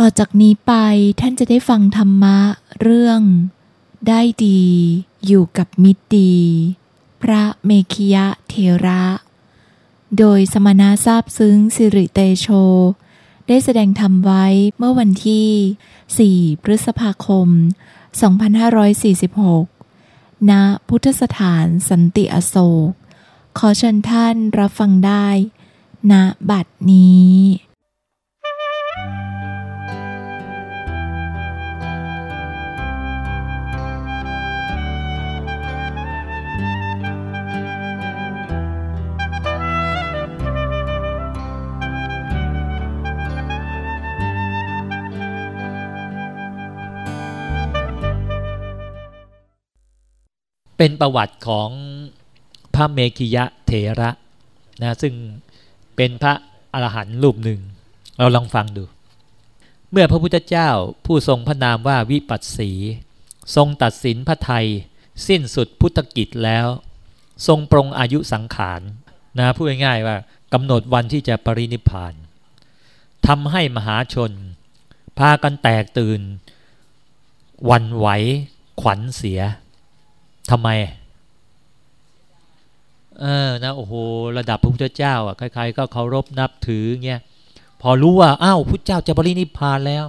ต่อจากนี้ไปท่านจะได้ฟังธรรมะเรื่อง ได้ดี อยู่กับมิตรดี พระเมขิยะเทระ โดยสมณะทราบซึ้งสิริเตโช ได้แสดงธรรมไว้เมื่อวันที่ 4 พฤษภาคม 2546 ณ พุทธสถานสันติอโศก ขอเชิญท่านรับฟังได้ณบัดนี้ เป็นประวัติของพระเมขิยะเถระนะซึ่งเป็นพระอรหันต์รูปหนึ่ง เราลองฟังดู เมื่อพระพุทธเจ้าผู้ทรงพระนามว่าวิปัสสี ทรงตัดสินพระไทย สิ้นสุดพุทธกิจแล้ว ทรงปรงอายุสังขารนะพูดง่ายๆว่ากำหนดวันที่จะปรินิพพานทำให้มหาชน พากันแตกตื่น วันไหวขวัญเสีย ทำไม เออนะโอ้โหระดับพระพุทธเจ้าอะใครๆก็เคารพนับถือเงี้ยพอรู้ว่าอ้าวพุทธเจ้าจะบรินิพพานแล้ว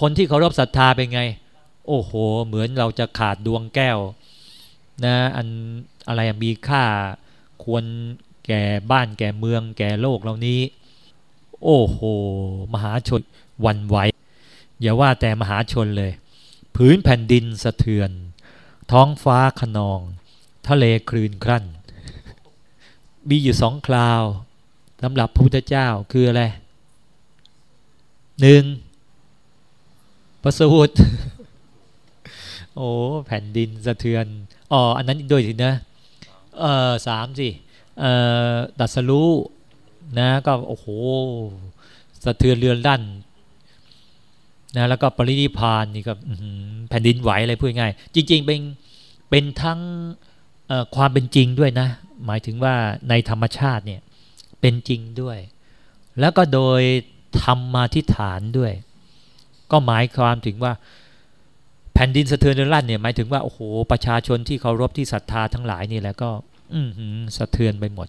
คนที่เคารพศรัทธาเป็นไง โอ้โห เหมือนเราจะขาดดวงแก้ว นะอันอะไรมีค่าควรแก่บ้านแก่เมือง แก่โลกเหล่านี้ โอ้โห มหาชนวันไหวอย่าว่าแต่มหาชนเลย พื้นแผ่นดินสะเทือน ท้องฟ้าขนอง ทะเลคลื่นครั่น มีอยู่สองคราวสำหรับพระพุทธเจ้าคืออะไรหนึ่งประสูตรโอ้แผ่นดินสะเทือนอ๋ออันนั้นด้วยสินะเออสามสิเออดัสรู้นะก็โอ้โหสะเทือนเรือนลั่น นะแล้วก็ปรินิพานนี่ก็แผ่นดินไหวอะไรพูดง่ายจริง ๆ เป็นเป็นทั้งความเป็นจริงด้วยนะ หมายถึงว่าในธรรมชาติเนี่ยเป็นจริงด้วย แล้วก็โดยธรรมาทิฐานด้วย ก็หมายความถึงว่าแผ่นดินสะเทือนเรื่นเนี่ยหมายถึงว่าโอ้โหประชาชนที่เคารพที่ศรัทธาทั้งหลายนี่แหละก็ อืสะเทือนไปหมด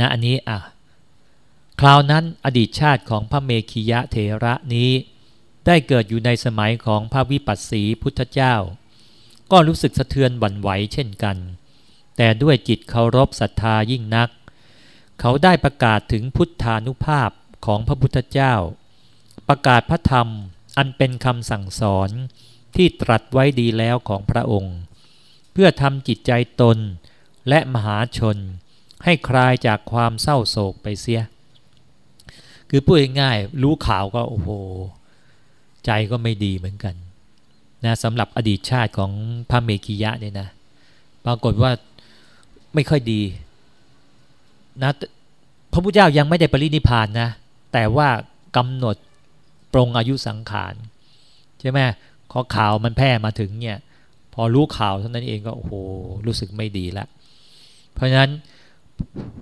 นะอันนี้อะ คราวนั้นอดีตชาติของพระเมขียะเถระนี้ ได้เกิดอยู่ในสมัยของพระวิปัสสีพุทธเจ้า ก็รู้สึกสะเทือนหวั่นไหวเช่นกัน แต่ด้วยจิตเคารพศรัทธายิ่งนัก เขาได้ประกาศถึงพุทธานุภาพของพระพุทธเจ้า ประกาศพระธรรมอันเป็นคำสั่งสอนที่ตรัสไว้ดีแล้วของพระองค์ เพื่อทำจิตใจตนและมหาชน ให้คลายจากความเศร้าโศกไปเสีย คือพูดง่ายๆรู้ข่าวก็โอ้โห ใจก็ไม่ดีเหมือนกันนะสำหรับอดีตชาติของพระเมกิยะเนี่ยนะ ปรากฏว่าไม่ค่อยดีนะพระพุทธเจ้ายังไม่ได้ปรินิพานนะ แต่ว่ากำหนดปรงอายุสังขารใช่ไหมขอข่าวมันแพร่มาถึงเนี่ยพอรู้ข่าวเท่านั้นเองก็โอ้โหรู้สึกไม่ดีละ เพราะฉะนั้น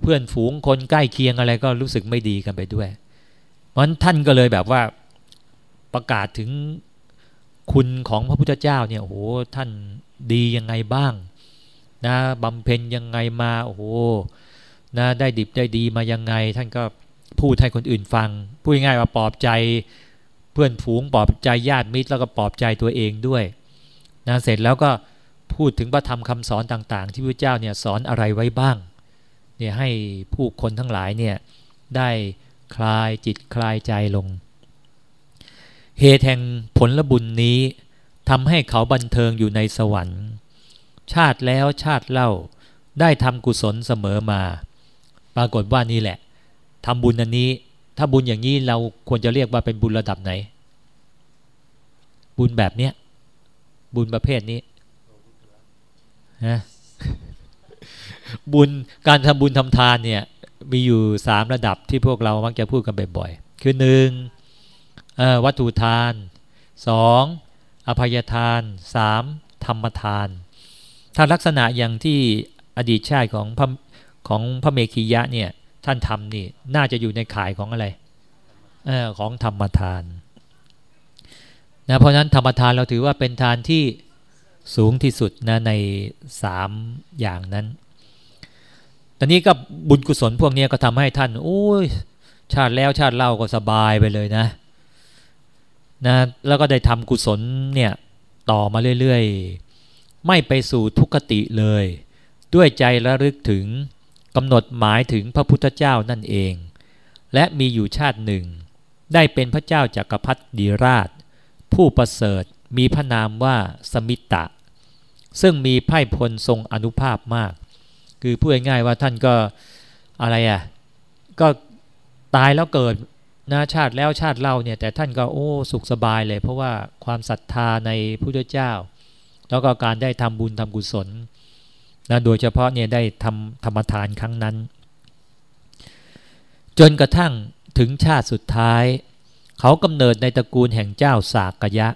เพื่อนฝูงคนใกล้เคียงอะไรก็รู้สึกไม่ดีกันไปด้วย ราะท่านก็เลยแบบว่าประกาศถึงคุณของพระพุทธเจ้าเนี่ยโอ้โหท่านดียังไงบ้างนะบำเพ็ญยังไงมาโอ้โหนะได้ดิบได้ดีมายังไง ท่านก็พูดให้คนอื่นฟัง พูดง่ายว่าปลอบใจเพื่อนฝูงปลอบใจญาติมิตรแล้วก็ปลอบใจตัวเองด้วยนะเสร็จแล้วก็พูดถึงพระธรรมคำสอนต่างๆ ที่พระเจ้าเนี่ยสอนอะไรไว้บ้างเนี่ยให้ผู้คนทั้งหลายเนี่ยได้ คลายจิตคลายใจลง เหตุแห่งผลบุญนี้ทำให้เขาบันเทิงอยู่ในสวรรค์ ชาติแล้วชาติเล่าได้ทำกุศลเสมอมา ปรากฏว่านี่แหละทำบุญอันนี้ ถ้าบุญอย่างนี้เราควรจะเรียกว่าเป็นบุญระดับไหน บุญแบบเนี้ยบุญประเภทนี้ฮะบุญการทำบุญทำทานเนี่ย มีอยู่สามระดับที่พวกเรามักจะพูดกันบ่อยๆคือหนึ่งวัตถุทานสองอภัยทานสามธรรมทาน ถ้าลักษณะอย่างที่อดีตชาติของพระของพระเมขียะเนี่ยท่านทำนี่น่าจะอยู่ในข่ายของอะไรอของธรรมทานนะเพราะนั้นธรรมทานเราถือว่าเป็นทานที่สูงที่สุดนะในสามอย่างนั้น ตอนนี้ก็บุญกุศลพวกนี้ก็ทำให้ท่านโอ้ยชาติแล้วชาติเล่าก็สบายไปเลยนะนะแล้วก็ได้ทำกุศลเนี่ยต่อมาเรื่อยๆ ไม่ไปสู่ทุกขติเลย ด้วยใจระลึกถึงกำหนดหมายถึงพระพุทธเจ้านั่นเอง และมีอยู่ชาติหนึ่ง ได้เป็นพระเจ้าจากักรพรรดิราช ผู้ประเสริฐมีพระนามว่าสมิตะ ซึ่งมีไพ่พลทรงอนุภาพมาก คือพูดง่ายๆว่าท่านก็อะไรอะก็ตายแล้วเกิดนะชาติแล้วชาติเล่าเนี่ยแต่ท่านก็โอ้สุขสบายเลย เพราะว่าความศรัทธาในพุทธเจ้า แล้วก็การได้ทำบุญทำกุศลนะโดยเฉพาะเนี่ยได้ทำธรรมทานครั้งนั้น จนกระทั่งถึงชาติสุดท้าย เขากำเนิดในตระกูลแห่งเจ้าสากยะ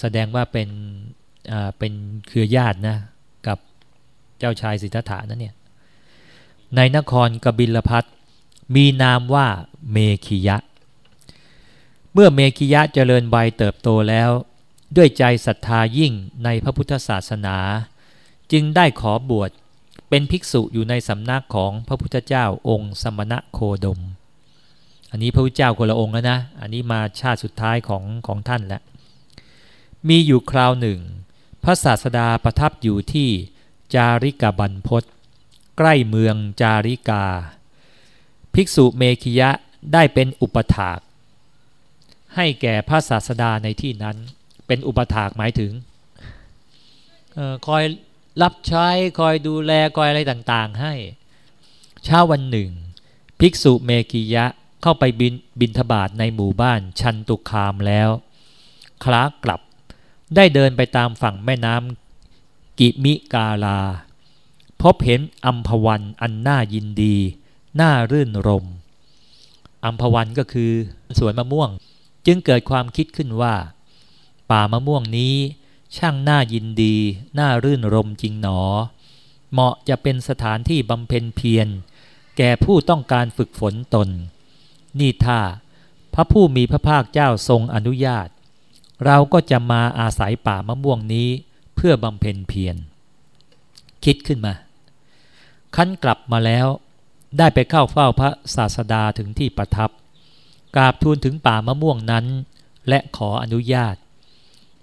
แสดงว่าเป็นเป็นเครือญาตินะ เจ้าชายสิทธัตถะนั่นเนี่ยในนครกบิลพัทมีนามว่าเมขิยะ เมื่อเมขิยะเจริญใบเติบโตแล้ว ด้วยใจศรัทธายิ่งในพระพุทธศาสนา จึงได้ขอบวชเป็นภิกษุอยู่ในสำนักของพระพุทธเจ้าองค์สมณะโคดม อันนี้พระพุทธเจ้าคนละองค์แล้วนะ อันนี้มาชาติสุดท้ายของของท่านแล้วมีอยู่คราวหนึ่ง พระศาสดาประทับอยู่ที่ จาริกาบันพศใกล้เมืองจาริกา ภิกษุเมขิยะได้เป็นอุปถากให้แก่พระศาสดาในที่นั้น เป็นอุปถากหมายถึงออคอยรับใช้คอยดูแลคอยอะไรต่างๆ ให้เช้าวันหนึ่ง ภิกษุเมกิยะเข้าไปบินบินทบาทในหมู่บ้านชันตุคามแล้วคล้ากลับได้เดินไปตามฝั่งแม่น้ำ กิมิกาลา พบเห็นอัมพวันอันน่ายินดี น่ารื่นรม อัมพวันก็คือสวนมะม่วง จึงเกิดความคิดขึ้นว่า ป่ามะม่วงนี้ช่างน่ายินดี น่ารื่นรมจริงหนอ เหมาะจะเป็นสถานที่บำเพ็ญเพียร แก่ผู้ต้องการฝึกฝนตน นี่ถ้าพระผู้มีพระภาคเจ้าทรงอนุญาต เราก็จะมาอาศัยป่ามะม่วงนี้ พื่อบำเพ็ญเพียรคิดขึ้นมา ขั้นกลับมาแล้ว ได้ไปเข้าเฝ้าพระศาสดาถึงที่ประทับ กราบทูลถึงป่ามะม่วงนั้น และขออนุญาต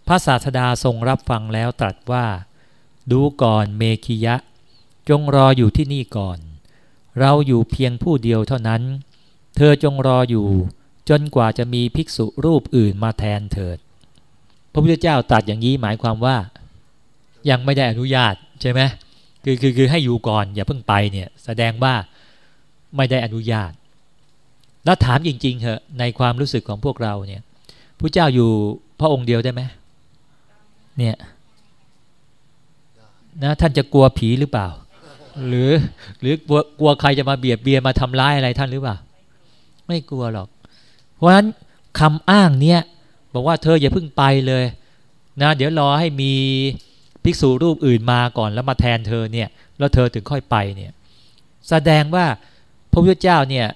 พระศาสดาทรงรับฟังแล้วตรัสว่า ดูก่อนเมขิยะ จงรออยู่ที่นี่ก่อน เราอยู่เพียงผู้เดียวเท่านั้น เธอจงรออยู่ จนกว่าจะมีภิกษุรูปอื่นมาแทนเถิด พระพุทธเจ้าตรัสอย่างนี้หมายความว่า ยังไม่ได้อนุญาตใช่ไหมคือคือคือให้อยู่ก่อนอย่าเพิ่งไปเนี่ยแสดงว่าไม่ได้อนุญาต แล้วถามจริงๆเหอะในความรู้สึกของพวกเราเนี่ยผู้เจ้าอยู่พระองค์เดียวได้ไหมเนี่ยนะท่านจะกลัวผีหรือเปล่า หรือหรือกลัวกลัวใครจะมาเบียดเบียนมาทำร้ายอะไรท่านหรือเปล่า ไม่กลัวหรอก เพราะฉะนั้นคำอ้างเนี่ยบอกว่าเธออย่าเพิ่งไปเลย นะ เดี๋ยวรอให้มี ภิกษุรูปอื่นมาก่อนแล้วมาแทนเธอเนี่ยแล้วเธอถึงค่อยไปเนี่ยแสดงว่าพระพุทธเจ้าเนี่ย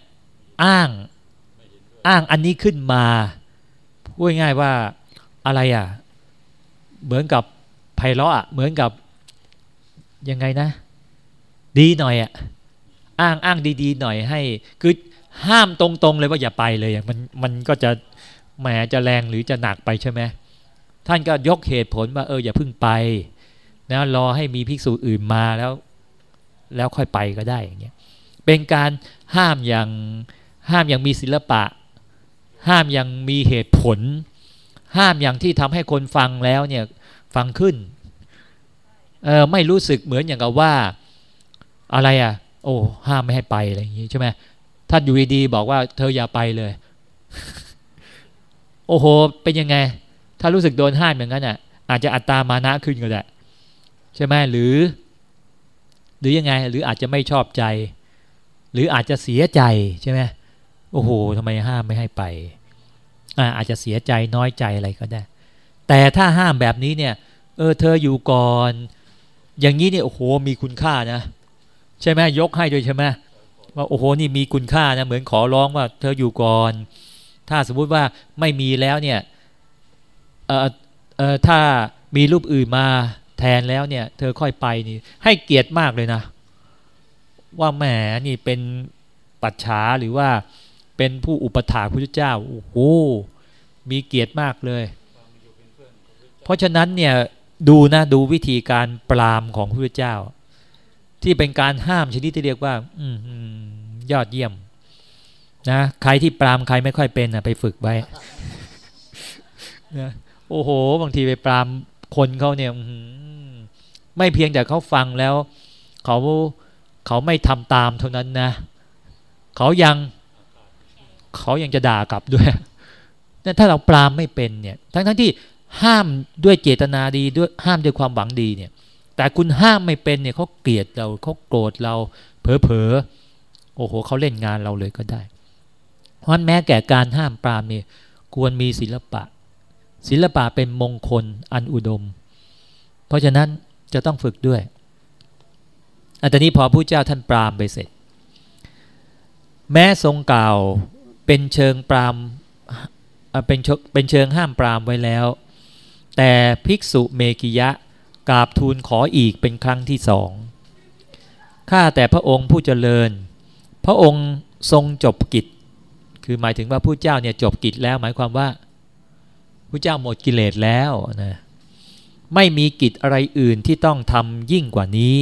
อ้างอ้างอันนี้ขึ้นมาพูดง่ายว่าอะไรอะเหมือนกับไพเราะอะเหมือนกับยังไงนะ ดีหน่อยอะอ้างอ้างดีๆหน่อยให้คือห้ามตรงๆเลยว่าอย่าไปเลยมันมันก็จะแหมจะแรงหรือจะหนักไปใช่ไหมท่านก็ยกเหตุผลว่าเอออย่าพึ่งไป นะรอให้มีภิกษุอื่นมาแล้ว แล้วค่อยไปก็ได้อย่างเงี้ยเป็นการห้ามอย่างห้ามอย่างมีศิลปะ ห้ามอย่างมีเหตุผล ห้ามอย่างที่ทำให้คนฟังแล้วเนี่ยฟังขึ้นเออไม่รู้สึกเหมือนอย่างกับว่าอะไรอะ โอ้ห้ามไม่ให้ไปอะไรอย่างงี้ใช่ไหมท่านอยู่ดีๆบอกว่าเธออย่าไปเลย โอ้โห เป็นยังไง ถ้ารู้สึกโดนห้ามอย่างนั้นอะ อาจจะอัตตามานะขึ้นก็ได้ ใช่ไหมหรือ หรือยังไง หรืออาจจะไม่ชอบใจ หรืออาจจะเสียใจใช่ไหมโอ้โหทำไมห้ามไม่ให้ไปอาอาจจะเสียใจน้อยใจอะไรก็ได้ แต่ถ้าห้ามแบบนี้เนี่ย เออ เธออยู่ก่อน อย่างนี้เนี่ยโอ้โหมีคุณค่านะ ใช่ไหมยกให้ด้วยใช่ไหมว่าโอ้โหนี่มีคุณค่านะเหมือนขอร้องว่า เธออยู่ก่อน ถ้าสมมุติว่าไม่มีแล้วเนี่ยเออเออถ้ามีรูปอื่นมา แทนแล้วเนี่ยเธอค่อยไปนี่ให้เกียรติมากเลยนะ ว่าแหมนี่เป็นปัจฉาหรือว่าเป็นผู้อุปถาพระเจ้าโอ้โหมีเกียรติมากเลย เพราะฉะนั้นเนี่ยดูนะดูวิธีการปรามของพระเจ้า ที่เป็นการห้ามชนิดที่เรียกว่า อืยอดเยี่ยมนะใครที่ปรามใครไม่ค่อยเป็นนะไปฝึกไว้นะโอ้โห บางทีไปปราม คนเขาเนี่ยไม่เพียงแต่เขาฟังแล้ว เขาเขาไม่ทำตามเท่านั้นนะเขายังเขายังจะด่ากลับด้วยนั่นถ้าเราปรามไม่เป็นเนี่ย ทั้งทั้งที่ห้ามด้วยเจตนาดีด้วยห้ามด้วยความหวังดีเนี่ย แต่คุณห้ามไม่เป็นเนี่ยเขาเกลียดเราเขาโกรธเรา เผลอๆโอ้โหเขาเล่นงานเราเลยก็ได้ เพราะแม้แก่การห้ามปรามเนี่ยควรมีศิลปะ ศิลปะเป็นมงคลอันอุดม เพราะฉะนั้นจะต้องฝึกด้วย อันนี้พอผู้เจ้าท่านปรามไปเสร็จ แม้ทรงกล่าวเป็นเชิงปรามเป็นเป็นเชิงห้ามปรามไว้แล้ว แต่ภิกษุเมกิยะกราบทูลขออีกเป็นครั้งที่สองข้าแต่พระองค์ผู้เจริญ พระองค์ทรงจบกิจ คือหมายถึงว่าผู้เจ้าเนี่ยจบกิจแล้วหมายความว่า ผู้เจ้าหมดกิเลสแล้วนะไม่มีกิจอะไรอื่นที่ต้องทำยิ่งกว่านี้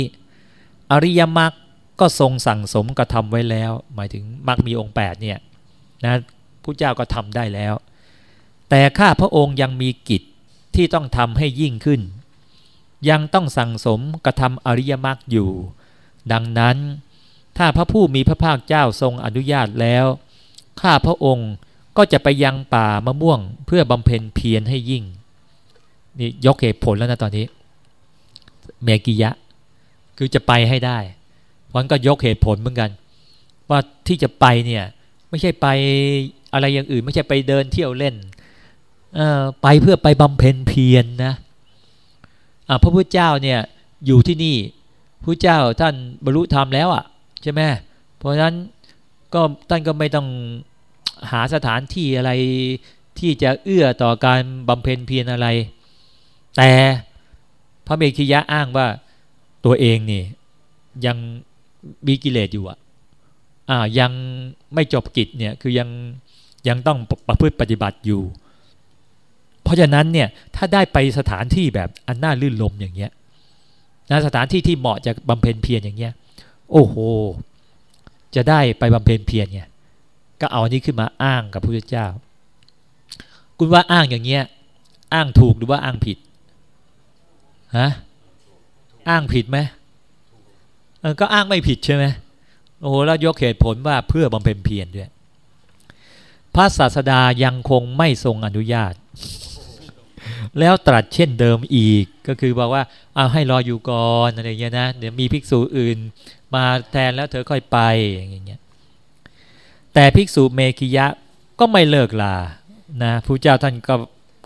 อริยมรรคก็ทรงสั่งสมกระทำไว้แล้ว หมายถึงมรรคมีองค์8เนี่ยนะผู้เจ้าก็ทำได้แล้ว แต่ข้าพระองค์ยังมีกิจที่ต้องทำให้ยิ่งขึ้น ยังต้องสั่งสมกระทำอริยมรรคอยู่ ดังนั้นถ้าพระผู้มีพระภาคเจ้าทรงอนุญาตแล้ว ข้าพระองค์ ก็จะไปยังป่ามะม่วงเพื่อบำเพ็ญเพียรให้ยิ่งนี่ยกเหตุผลแล้วนะตอนนี้ เมกิยะ คือจะไปให้ได้วันก็ยกเหตุผลเหมือนกัน ว่าที่จะไปเนี่ยไม่ใช่ไปอะไรอย่างอื่น ไม่ใช่ไปเดินเที่ยวเล่นไปเพื่อไปบำเพ็ญเพียรนนะพระพุทธเจ้าเนี่ยอยู่ที่นี่พระเจ้าท่านบรรลุธรรมแล้วอะ่ะใช่ไหมเพราะฉะนั้นก็ท่านก็ไม่ต้อง หาสถานที่อะไรที่จะเอื้อต่อการบำเพ็ญเพียรอะไร แต่พระเมขิยะอ้างว่าตัวเองนี่ยังมีกิเลสอยู่อะอ่ายังไม่จบกิจเนี่ยคือยังยังต้องประพฤติปฏิบัติอยู่ เพราะฉะนั้นเนี่ยถ้าได้ไปสถานที่แบบอันน่าลื่นลมอย่างเงี้ยนะสถานที่ที่เหมาะจะบำเพ็ญเพียรอย่างเงี้ย โอ้โห จะได้ไปบำเพ็ญเพียรเนี่ย ก็เอาอันนี้ขึ้นมาอ้างกับพระพุทธเจ้า คุณว่าอ้างอย่างเงี้ย อ้างถูกหรือว่าอ้างผิดฮะอ้างผิดไหมก็อ้างไม่ผิดใช่ไหมโอ้โหแล้วยกเหตุผลว่าเพื่อบำเพ็ญเพียรด้วยพระศาสดายังคงไม่ทรงอนุญาต แล้วตรัสเช่นเดิมอีกก็คือบอกว่าเอาให้รออยู่ก่อนอะไรเงี้ยนะเดี๋ยวมีภิกษุอื่น มาแทนแล้วเธอค่อยไปอย่างเงี้ย แต่ภิกษุเมขิยะก็ไม่เลิกลานะพระเจ้าท่านก็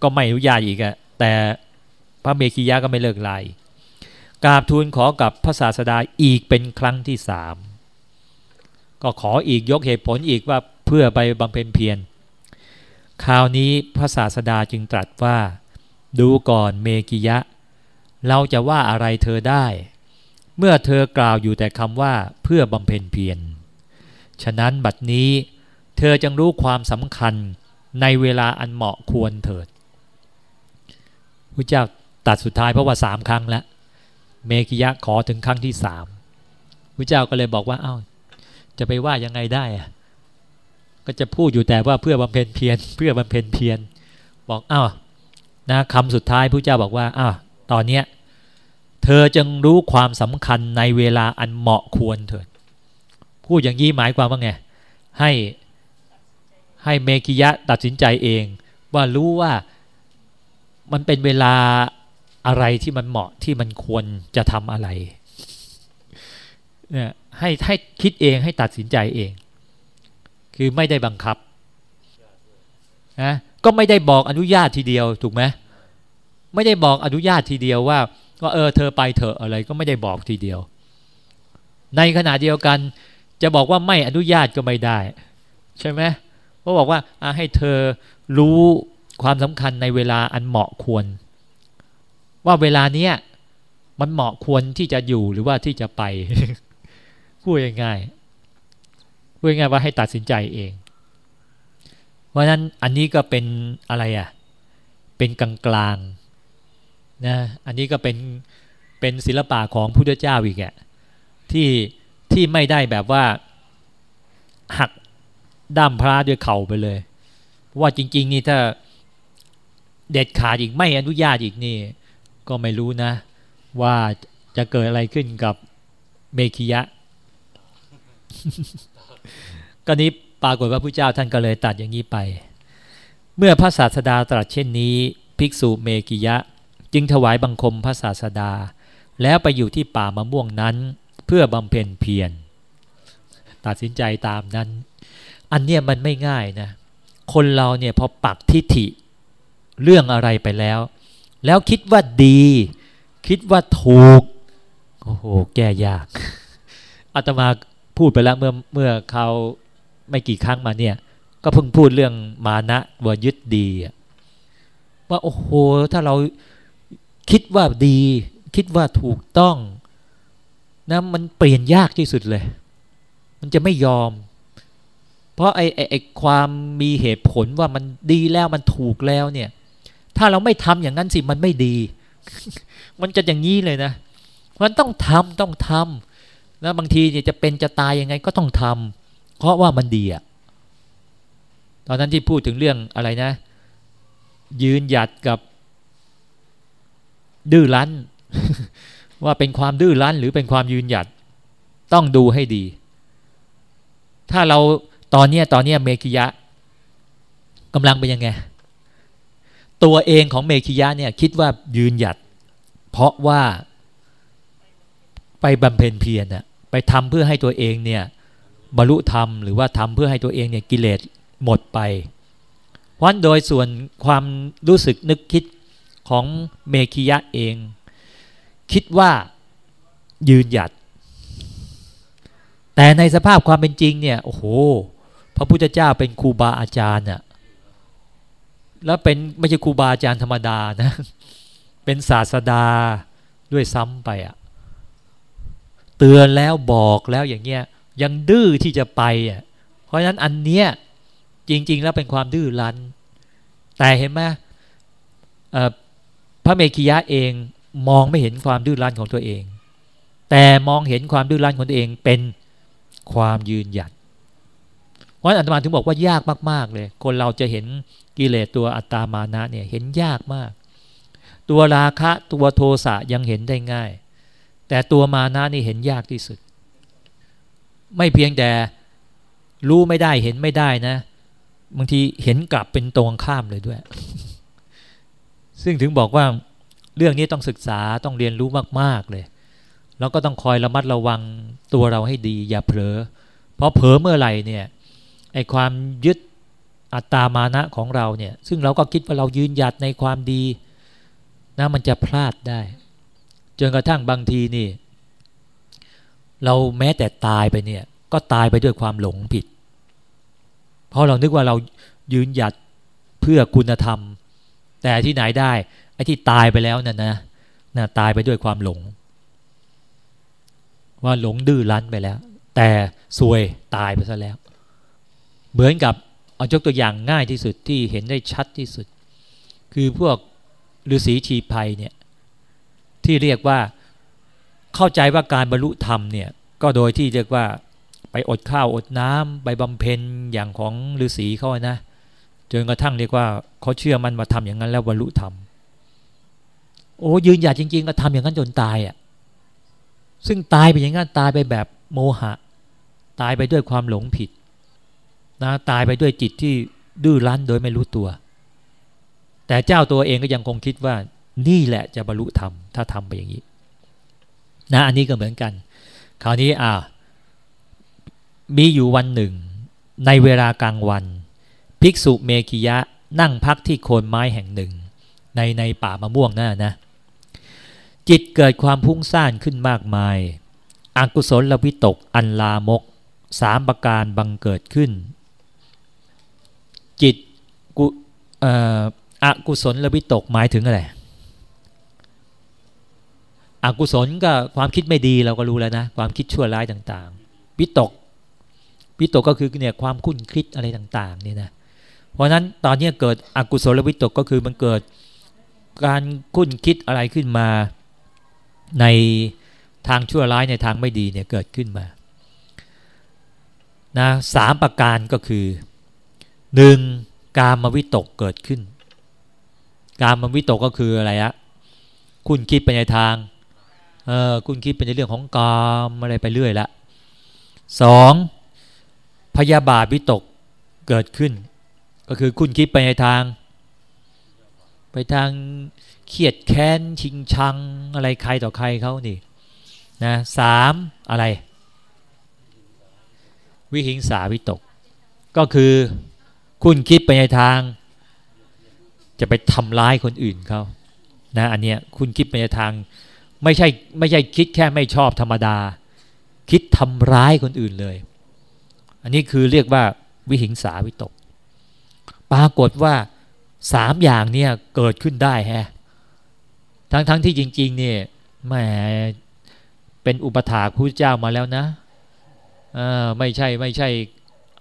ก็ไม่อนุญาตอีกอะแต่พระเมขิยะก็ไม่เลิกลายกราบทูลขอกับพระศาสดาอีกเป็นครั้งที่สามก็ขออีกยกเหตุผลอีกว่าเพื่อไปบำเพ็ญเพียรคราวนี้พระศาสดาจึงตรัสว่า ดูก่อนเมกิยะ เราจะว่าอะไรเธอได้ เมื่อเธอกล่าวอยู่แต่คำว่าเพื่อบำเพ็ญเพียร ฉะนั้นบัดนี้เธอจึงรู้ความสำคัญในเวลาอันเหมาะควรเถิดพระเจ้าตัดสุดท้ายเพราะว่าสามครั้งแล้วเมกิยะขอถึงครั้งที่สามพระเจ้าก็เลยบอกว่าเอา้าจะไปว่ายังไงได้อะก็จะพูดอยู่แต่ว่าเพื่อบำเพ็ญเพียรเพื่อบำเพ็ญเพียรบอกอ้าวนะคำสุดท้ายพระเจ้าบอกว่าอ้าวตอนเนี้ยเธอจึงรู้ความสำคัญในเวลาอันเหมาะควรเถิด พูดอย่างนี้หมายความว่าไงให้ให้เมกิยะตัดสินใจเอง ว่ารู้ว่ามันเป็นเวลาอะไรที่มันเหมาะที่มันควรจะทำอะไรเนี่ยให้ให้คิดเองให้ตัดสินใจเอง คือไม่ได้บังคับนะก็ไม่ได้บอกอนุญาตทีเดียวถูกไหมไม่ได้บอกอนุญาตทีเดียวว่าว่าเออเธอไปเถอะอะไรก็ไม่ได้บอกทีเดียว ในขณะเดียวกัน จะบอกว่าไม่อนุญาตก็ไม่ได้ ใช่ไหมเพราะบอกว่าให้เธอรู้ความสำคัญในเวลาอันเหมาะควร ว่าเวลาเนี้ยมันเหมาะควรที่จะอยู่หรือว่าที่จะไปพูดง่ายๆพูดง่ายว่าให้ตัดสินใจเอง เพราะนั้นอันนี้ก็เป็นอะไรอะเป็นกลางกลางนะอันนี้ก็เป็นเป็นศิลปะของพุทธเจ้าอีกอะที่ ที่ไม่ได้แบบว่าหักด้ามพระด้วยเข่าไปเลย ว่าจริง ๆ นี่ถ้าเด็ดขาดอีกไม่อนุญาตอีกนี่ ก็ไม่รู้นะ ว่าจะเกิดอะไรขึ้นกับเมคิยะ ก็นี้ปรากฏว่าพระเจ้าท่านก็เลยตัดอย่างนี้ไป เมื่อพระศาสดาตรัสเช่นนี้ ภิกษุเมกิยะ จึงถวายบังคมพระศาสดา แล้วไปอยู่ที่ป่ามะม่วงนั้น เพื่อบำเพ็ญเพียรตัดสินใจตามนั้น อันเนี้ยมันไม่ง่ายนะ คนเราเนี่ยพอปักทิฐิเรื่องอะไรไปแล้ว แล้วคิดว่าดี คิดว่าถูกโอ้โหแก้ยากอาตมาพูดไปแล้วเมื่อเมื่อเขาไม่กี่ครั้งมาเนี่ย ก็เพิ่งพูดเรื่องมานะว่ายึดดีว่าโอ้โหถ้าเราคิดว่าดี คิดว่าถูกต้อง นะมันเปลี่ยนยากที่สุดเลย มันจะไม่ยอม เพราะไอ้ไอ้ไอ้ความมีเหตุผลว่ามันดีแล้วมันถูกแล้วเนี่ย ถ้าเราไม่ทำอย่างนั้นสิมันไม่ดี มันจะอย่างนี้เลยนะมันต้องทำต้องทำนะบางทีเนี่ยจะเป็นจะตายยังไงก็ต้องทำเพราะว่ามันดีอะตอนนั้นที่พูดถึงเรื่องอะไรนะ ยืนหยัดกับดื้อรั้น ว่าเป็นความดื้อรั้นหรือเป็นความยืนหยัดต้องดูให้ดี ถ้าเราตอนเนี้ตอนเนี้เมคิยะกำลังเป็นยังไง ตัวเองของเมคิยะเนี่ยคิดว่ายืนหยัด เพราะว่าไปบำเพ็ญเพียรน่ะไปทำเพื่อให้ตัวเองเนี่ยบรรลุธรรมหรือว่าทำเพื่อให้ตัวเองเนี่ยกิเลสหมดไปเพราะโดยส่วนความรู้สึกนึกคิดของเมคิยะเอง คิดว่ายืนหยัด แต่ในสภาพความเป็นจริงเนี่ยโอ้โห พระพุทธเจ้าเป็นครูบาอาจารย์น่ะแล้วเป็นไม่ใช่ครูบาอาจารย์ธรรมดานะ เป็นศาสดาด้วยซ้ำไปอะเตือนแล้วบอกแล้วอย่างเงี้ยยังดื้อที่จะไปอะเพราะฉะนั้นอันเนี้ยจริง ๆ แล้วเป็นความดื้อรั้น แต่เห็นไหมพระเมขิยะเอง มองไม่เห็นความดื้อรั้นของตัวเอง แต่มองเห็นความดื้อรั้นของตัวเองเป็นความยืนหยัดเพราะอันตมาถึงบอกว่ายากมาก ๆ เลย คนเราจะเห็นกิเลสตัวอัตตามานะเนี่ยเห็นยากมาก ตัวราคะตัวโทสะยังเห็นได้ง่าย แต่ตัวมานะนี่เห็นยากที่สุด ไม่เพียงแต่รู้ไม่ได้เห็นไม่ได้นะ บางทีเห็นกลับเป็นตรงข้ามเลยด้วย ซึ่งถึงบอกว่า เรื่องนี้ต้องศึกษาต้องเรียนรู้มากๆเลย แล้วก็ต้องคอยระมัดระวังตัวเราให้ดี อย่าเผลอ เพราะเผลอเมื่อไหร่เนี่ยไอความยึดอัตตามานะของเราเนี่ย ซึ่งเราก็คิดว่าเรายืนหยัดในความดีนะมันจะพลาดได้จนกระทั่งบางทีนี่ เราแม้แต่ตายไปเนี่ย ก็ตายไปด้วยความหลงผิด เพราะเรานึกว่าเรายืนหยัดเพื่อคุณธรรม แต่ที่ไหนได้ ไอ้ที่ตายไปแล้วนั่นนะนะตายไปด้วยความหลง ว่าหลงดื้อรั้นไปแล้ว แต่ซวยตายไปซะแล้ว เหมือนกับเอายกตัวอย่างง่ายที่สุดที่เห็นได้ชัดที่สุด คือพวกฤาษีชีภัยเนี่ยที่เรียกว่าเข้าใจว่าการบรรลุธรรมเนี่ยก็โดยที่เรียกว่าไปอดข้าวอดน้ำไปบำเพ็ญอย่างของฤาษีเขานะจนกระทั่งเรียกว่าเขาเชื่อมันมาทำอย่างนั้นแล้วบรรลุธรรม โอ้ยืนหยัดจริง ๆ ก็ทำอย่างนั้นจนตายอะซึ่งตายไปอย่างนั้นตายไปแบบโมหะ ตายไปด้วยความหลงผิดนะตายไปด้วยจิตที่ดื้อรั้นโดยไม่รู้ตัว แต่เจ้าตัวเองก็ยังคงคิดว่านี่แหละจะบรรลุธรรมถ้าทำไปอย่างนี้นะอันนี้ก็เหมือนกัน คราวนี้อ่ามีอยู่วันหนึ่ง ในเวลากลางวัน ภิกษุเมขิยะนั่งพักที่โคนไม้แห่งหนึ่ง ในในป่ามะม่วงนั่นนะ จิตเกิดความพุ่งซ่านขึ้นมากมายอากุศลวิตกอันลามกสามประการบังเกิดขึ้น จิตกุอกุศลและวิตกหมายถึงอะไรอกุศลก็ความคิดไม่ดีเราก็รู้แล้วนะ ความคิดชั่วร้ายต่างๆ วิตก วิตกก็คือเนี่ยความคุ้นคิดอะไรต่างๆเนี่ยนะเพราะนั้นตอนนี้เกิดอกุศลวิตกก็คือมันเกิดการคุ้นคิดอะไรขึ้นมา ในทางชั่วร้ายในทางไม่ดีเนี่ยเกิดขึ้นมานะสามประการก็คือหนึ่งการมวิตกเกิดขึ้น การมวิตกก็คืออะไรอะคุณคิดไปในทางเออคุณคิดไปในเรื่องของกามอะไรไปเรื่อยละสองพยาบาทวิตกเกิดขึ้น ก็คือคุณคิดไปในทาง ไปทาง เครียดแค้นชิงชังอะไรใครต่อใครเขานี่นะสามอะไร วิหิงสาวิตก ก็คือคุณคิดไปในทาง จะไปทำร้ายคนอื่นเขานะอันเนี้ยคุณคิดไปในทางไม่ใช่ไม่ใช่คิดแค่ไม่ชอบธรรมดา คิดทำร้ายคนอื่นเลย อันนี้คือเรียกว่าวิหิงสาวิตก ปรากฏว่าสามอย่างเนี่ยเกิดขึ้นได้แฮะ ทั้งทั้งที่จริง ๆ เนี่ยแหมเป็นอุปถาพระเจ้ามาแล้วนะไม่ใช่ไม่ใช่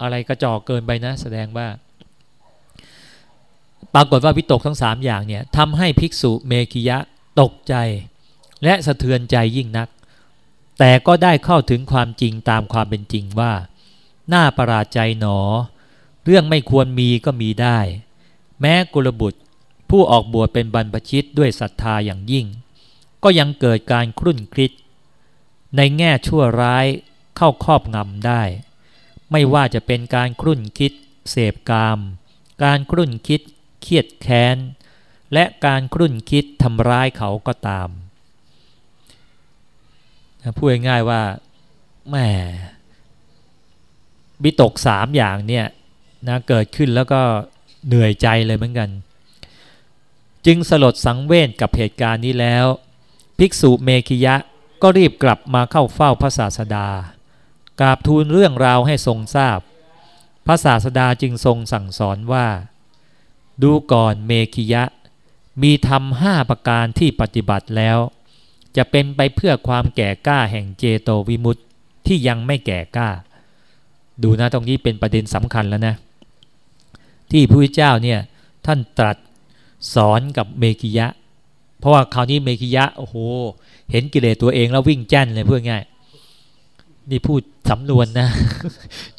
อะไรกระจอกเกินไปนะ แสดงว่า ปรากฏว่าวิตกทั้งสามอย่างเนี่ยทำให้ภิกษุเมขิยะตกใจ และสะเทือนใจยิ่งนัก แต่ก็ได้เข้าถึงความจริงตามความเป็นจริงว่าน่าประหลาดใจหนอ เรื่องไม่ควรมีก็มีได้ แม้กุลบุตร ผู้ออกบวชเป็นบรรพชิตด้วยศรัทธาอย่างยิ่ง ก็ยังเกิดการครุ่นคิด ในแง่ชั่วร้ายเข้าครอบงำได้ ไม่ว่าจะเป็นการครุ่นคิด เสพกาม การครุ่นคิด เครียดแค้น และการครุ่นคิดทำร้ายเขาก็ตามพูดง่ายๆว่าแหมบิตกสามอย่างเนี่ยนะเกิดขึ้นแล้วก็เหนื่อยใจเลยเหมือนกัน จึงสลดสังเวชกับเหตุการณ์นี้แล้ว ภิกษุเมขิยะก็รีบกลับมาเข้าเฝ้าพระศาสดากราบทูลเรื่องราวให้ทรงทราบ พระศาสดาจึงทรงสั่งสอนว่า ดูก่อนเมขิยะ มีธรรมห้าประการที่ปฏิบัติแล้ว จะเป็นไปเพื่อความแก่กล้าแห่งเจโตวิมุตติที่ยังไม่แก่กล้า ดูนะตรงนี้เป็นประเด็นสำคัญแล้วนะ ที่พระพุทธเจ้าเนี่ยท่านตรัส สอนกับเมกิยะ เพราะว่าคราวนี้เมกิยะโอ้โห เห็นกิเลสตัวเองแล้ววิ่งแจ้นเลยเพื่อง่ายนี่พูดสำนวนนะ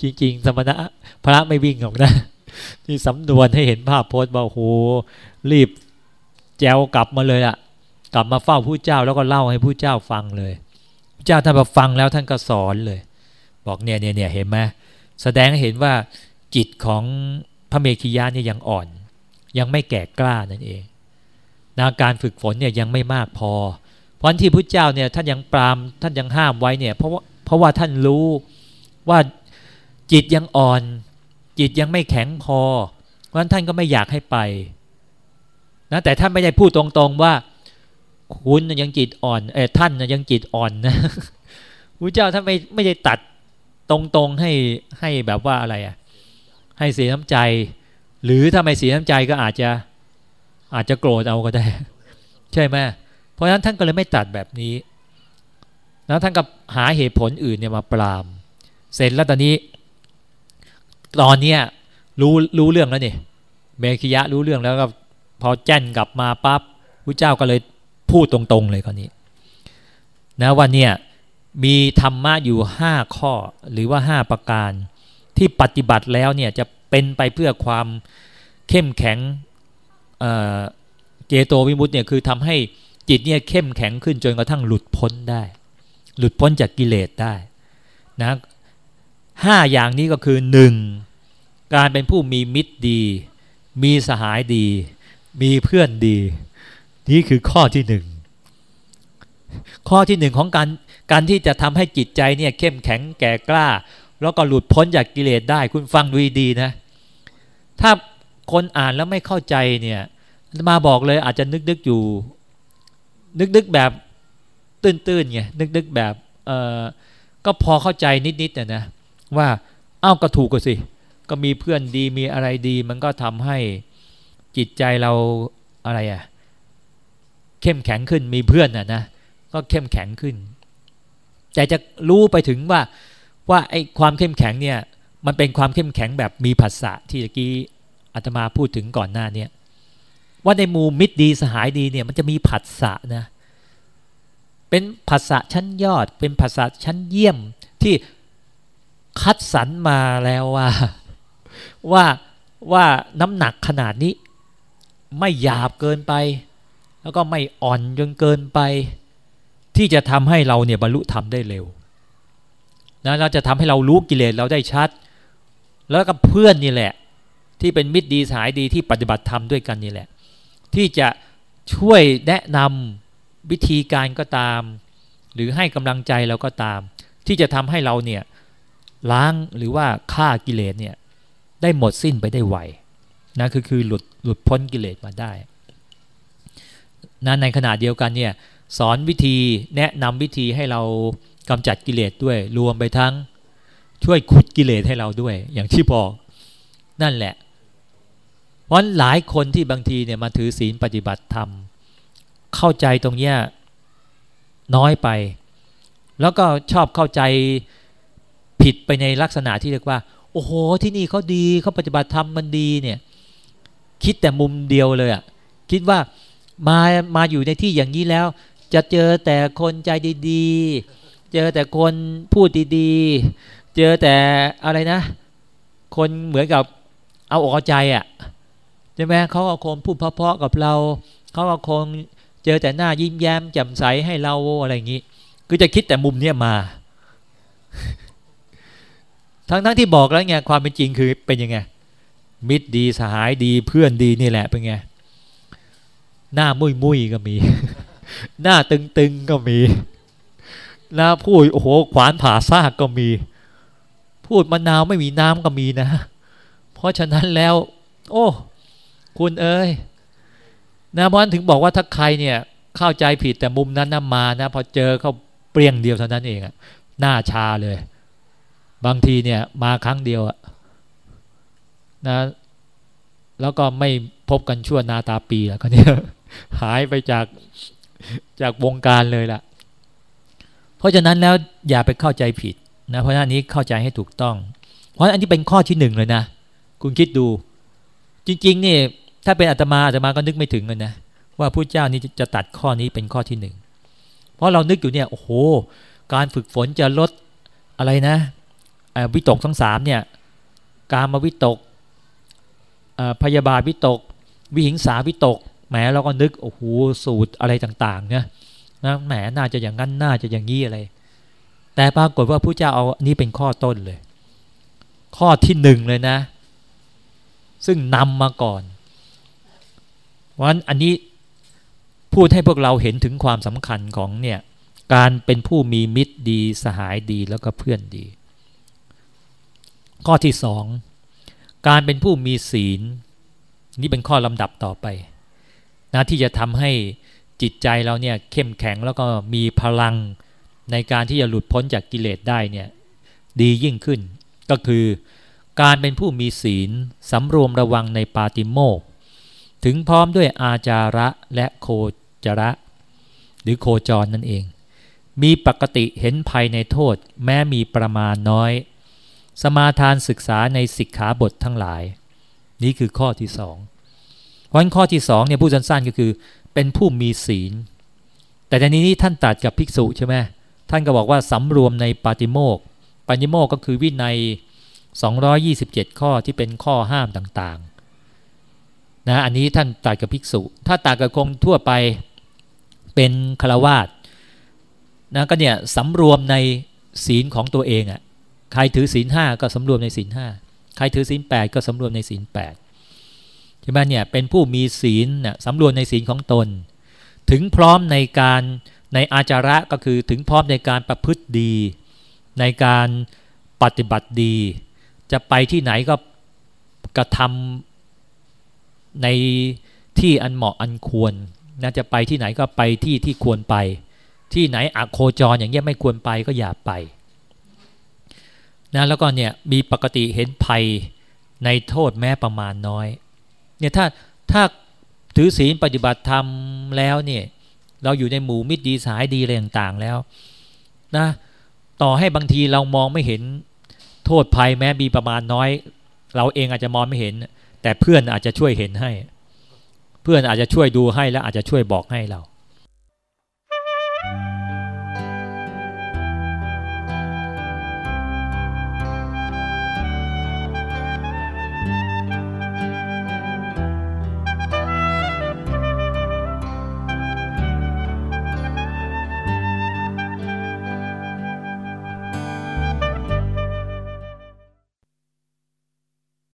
จริง ๆ สมณะพระไม่วิ่งหรอกนะนี่สำนวนให้เห็นภาพโพสต์ว่าโอ้โหรีบแจวกลับมาเลยอะกลับมาเฝ้าผู้เจ้าแล้วก็เล่าให้ผู้เจ้าฟังเลยผู้เจ้าท่านพอฟังแล้วท่านก็สอนเลย บอกเนี่ยเนี่ยเนี่ยเห็นไหมแสดงให้เห็นว่าจิตของพระเมขียาเนี่ยยังอ่อน ยังไม่แก่กล้านั่นเองนาการฝึกฝนเนี่ยยังไม่มากพอ เพราะที่พระเจ้าเนี่ยท่านยังปรามท่านยังห้ามไว้เนี่ยเพราะว่าเพราะว่าท่านรู้ว่าจิตยังอ่อน จิตยังไม่แข็งพอ เพราะฉะนั้นท่านก็ไม่อยากให้ไปนะแต่ท่านไม่ได้พูดตรงๆว่า คุณยังจิตอ่อนเออท่านยังจิตอ่อนนะพระเจ้าท่านไม่ไม่ได้ตัดตรงๆให้ให้แบบว่าอะไรอะให้เสียน้ำใจ หรือถ้าไม่เสียน้ำใจก็อาจจะอาจจะโกรธเอาก็ได้ ใช่ไหมเพราะฉะนั้นท่านก็เลยไม่ตัดแบบนี้แล้วท่านก็หาเหตุผลอื่นเนี่ยมาปราม เสร็จแล้วตอนนี้ ตอนเนี้ยรู้รู้เรื่องแล้วนี่เมขิยะรู้เรื่องแล้วก็พอแจ้นกลับมาปั๊บพระเจ้าก็เลยพูดตรงๆเลยคนนี้นะว่าเนี่ยมีธรรมะอยู่ห้าข้อหรือว่าห้าประการที่ปฏิบัติแล้วเนี่ยจะ เป็นไปเพื่อความเข้มแข็งเจโตวิมุตต์เนี่ยคือทำให้จิตเนี่ยเข้มแข็งขึ้นจนกระทั่งหลุดพ้นได้ หลุดพ้นจากกิเลสได้นะห้าอย่างนี้ก็คือหนึ่งการเป็นผู้มีมิตรดี มีสหายดี มีเพื่อนดี นี่คือข้อที่หนึ่งข้อที่หนึ่งของการการที่จะทำให้จิตใจเนี่ยเข้มแข็งแก่กล้า แล้วก็หลุดพ้นจากกิเลสได้คุณฟังดูดีนะ ถ้าคนอ่านแล้วไม่เข้าใจเนี่ยมาบอกเลยอาจจะนึกนึกอยู่ นึกนึกแบบตื้นๆไงนึกนึกแบบเออก็พอเข้าใจนิดๆนะนะว่าเอ้าก็ถูกก็สิ ก็มีเพื่อนดีมีอะไรดี มันก็ทำให้จิตใจเราอะไรอะเข้มแข็งขึ้นมีเพื่อนอะนะก็เข้มแข็งขึ้น แต่จะรู้ไปถึงว่า ว่าไอ้ความเข้มแข็งเนี่ยมันเป็นความเข้มแข็งแบบมีภาษาที่ตะกี้อาตมาพูดถึงก่อนหน้าเนี่ยว่าในมูมิตรดีสหายดีเนี่ยมันจะมีผัสสะนะเป็นภาษาชั้นยอด เป็นภาษาชั้นเยี่ยมที่คัดสรรมาแล้วว่าว่าว่าน้ำหนักขนาดนี้ ไม่หยาบเกินไป แล้วก็ไม่อ่อนจนเกินไป ที่จะทำให้เราเนี่ยบรรลุธรรมได้เร็ว นะเราจะทำให้เรารู้กิเลสเราได้ชัด แล้วกับเพื่อนนี่แหละ ที่เป็นมิตรดีสายดีที่ปฏิบัติธรรมด้วยกันนี่แหละ ที่จะช่วยแนะนำวิธีการก็ตาม หรือให้กำลังใจเราก็ตาม ที่จะทำให้เราเนี่ยล้างหรือว่าฆ่ากิเลสเนี่ยได้หมดสิ้นไปได้ไวนะคือคือหลุดหลุดพ้นกิเลสมาได้นะในขณะเดียวกันเนี่ยสอนวิธีแนะนำวิธีให้เรา กำจัดกิเลสด้วย รวมไปทั้งช่วยขุดกิเลสให้เราด้วย อย่างที่บอกนั่นแหละ เพราะหลายคนที่บางทีเนี่ยมาถือศีลปฏิบัติธรรม เข้าใจตรงเนี้ยน้อยไป แล้วก็ชอบเข้าใจผิดไปในลักษณะที่เรียกว่า โอ้โห ที่นี่เขาดีเขาปฏิบัติธรรมมันดีเนี่ยคิดแต่มุมเดียวเลยอะ่ะคิดว่ามามาอยู่ในที่อย่างนี้แล้ว จะเจอแต่คนใจดีๆ เจอแต่คนพูดดีๆ เจอแต่อะไรนะ คนเหมือนกับเอาอกเอาใจอะ่ะใช่ไหมเขาก็คงพูดเพราะๆกับเรา เขาก็คงเจอแต่หน้ายิ้มแย้มแจ่มใสให้เราอะไรอย่างนี้คือจะคิดแต่มุมเนี้ยมา ทั้งทั้งที่บอกแล้วไงความเป็นจริงคือเป็นยังไง มิตรดีสหายดีเพื่อนดีนี่แหละเป็นไง หน้ามุยมุยก็มี หน้าตึงตึงก็มี หน้าพูดโอ้โหขวานผ่าซากก็มี พูดมะนาวไม่มีน้ำก็มีนะ เพราะฉะนั้นแล้ว โอ้ คุณเอ้ยนะเพราะนั้นถึงบอกว่าถ้าใครเนี่ยเข้าใจผิดแต่มุมนั้นนะมานะ พอเจอเขาเปรี้ยงเดียวเท่านั้นเองอะหน้าชาเลย บางทีเนี่ยมาครั้งเดียวอะนะ แล้วก็ไม่พบกันชั่วนาตาปีแล้วก็เนี่ยหายไปจากจากวงการเลยล่ะ เพราะฉะนั้นแล้วอย่าไปเข้าใจผิดนะเพราะฉะนั้นนี้เข้าใจให้ถูกต้อง เพราะอันนี้เป็นข้อที่หนึ่งเลยนะ คุณคิดดู จริงๆนี่ถ้าเป็นอาตมาอาตมาก็นึกไม่ถึงเลยนะว่าพระเจ้านี้จะตัดข้อนี้เป็นข้อที่หนึ่งเพราะเรานึกอยู่เนี่ยโอ้โห การฝึกฝนจะลดอะไรนะวิตกทั้งสามเนี่ยการมาวิตกพยาบาทวิตก วิหิงสาวิตกแหมเราก็นึกโอ้โหสูตรอะไรต่างๆเนี่ย นะแหมน่าจะอย่างนั้นน่าจะอย่างนี้อะไร แต่ปรากฏว่าผู้เจ้าเอานี้เป็นข้อต้นเลย ข้อที่หนึ่งเลยนะ ซึ่งนำมาก่อนเพราะฉะนั้นอันนี้พูดให้พวกเราเห็นถึงความสำคัญของเนี่ยการเป็นผู้มีมิตรดีสหายดีแล้วก็เพื่อนดี ข้อที่สองการเป็นผู้มีศีล นี่เป็นข้อลำดับต่อไปนะที่จะทำให้ จิตใจเราเนี่ยเข้มแข็งแล้วก็มีพลังในการที่จะหลุดพ้นจากกิเลสได้เนี่ยดียิ่งขึ้น ก็คือการเป็นผู้มีศีลสำรวมระวังในปาติโมกถึงพร้อมด้วยอาจาระและโคจระ หรือโคจรนั่นเอง มีปกติเห็นภัยในโทษ แม้มีประมาณน้อย สมาทานศึกษาในสิกขาบททั้งหลาย นี่คือข้อที่สองเพราะข้อที่สองเนี่ยผู้สั้นๆก็คือ เป็นผู้มีศีล แต่ในนี้ท่านตัดกับภิกษุใช่ไหมท่านก็บอกว่าสำรวมในปาติโมกปาติโมกก็คือวินัย 227 ข้อที่เป็นข้อห้ามต่างๆนะอันนี้ท่านตัดกับภิกษุ ถ้าตัดกับคงทั่วไปเป็นฆราวาสนะก็เนี่ยสำรวมในศีลของตัวเองอะใครถือศีลห้าก็สำรวมในศีลห้าใครถือศีลแปดก็สำรวมในศีลแปด ช่ไหมเนี่ยเป็นผู้มีศีลน่ะสำรวมในศีลของตน ถึงพร้อมในการในอาจาระก็คือถึงพร้อมในการประพฤติดี ในการปฏิบัติดี จะไปที่ไหนก็กระทำในที่อันเหมาะอันควรนะจะไปที่ไหนก็ไปที่ที่ควรไป ที่ไหนอโคจรอย่างเงี้ยไม่ควรไปก็อย่าไปนะแล้วก็เนี่ยมีปกติเห็นภัยในโทษแม้ประมาณน้อย เนี่ยถ้าถ้าถือศีลปฏิบัติธรรมแล้วเนี่ยเราอยู่ในหมู่มิตรดีสายดีอะไรต่างๆแล้วนะต่อให้บางทีเรามองไม่เห็นโทษภัยแม้มีประมาณน้อย เราเองอาจจะมองไม่เห็น แต่เพื่อนอาจจะช่วยเห็นให้ เพื่อนอาจจะช่วยดูให้และอาจจะช่วยบอกให้เรา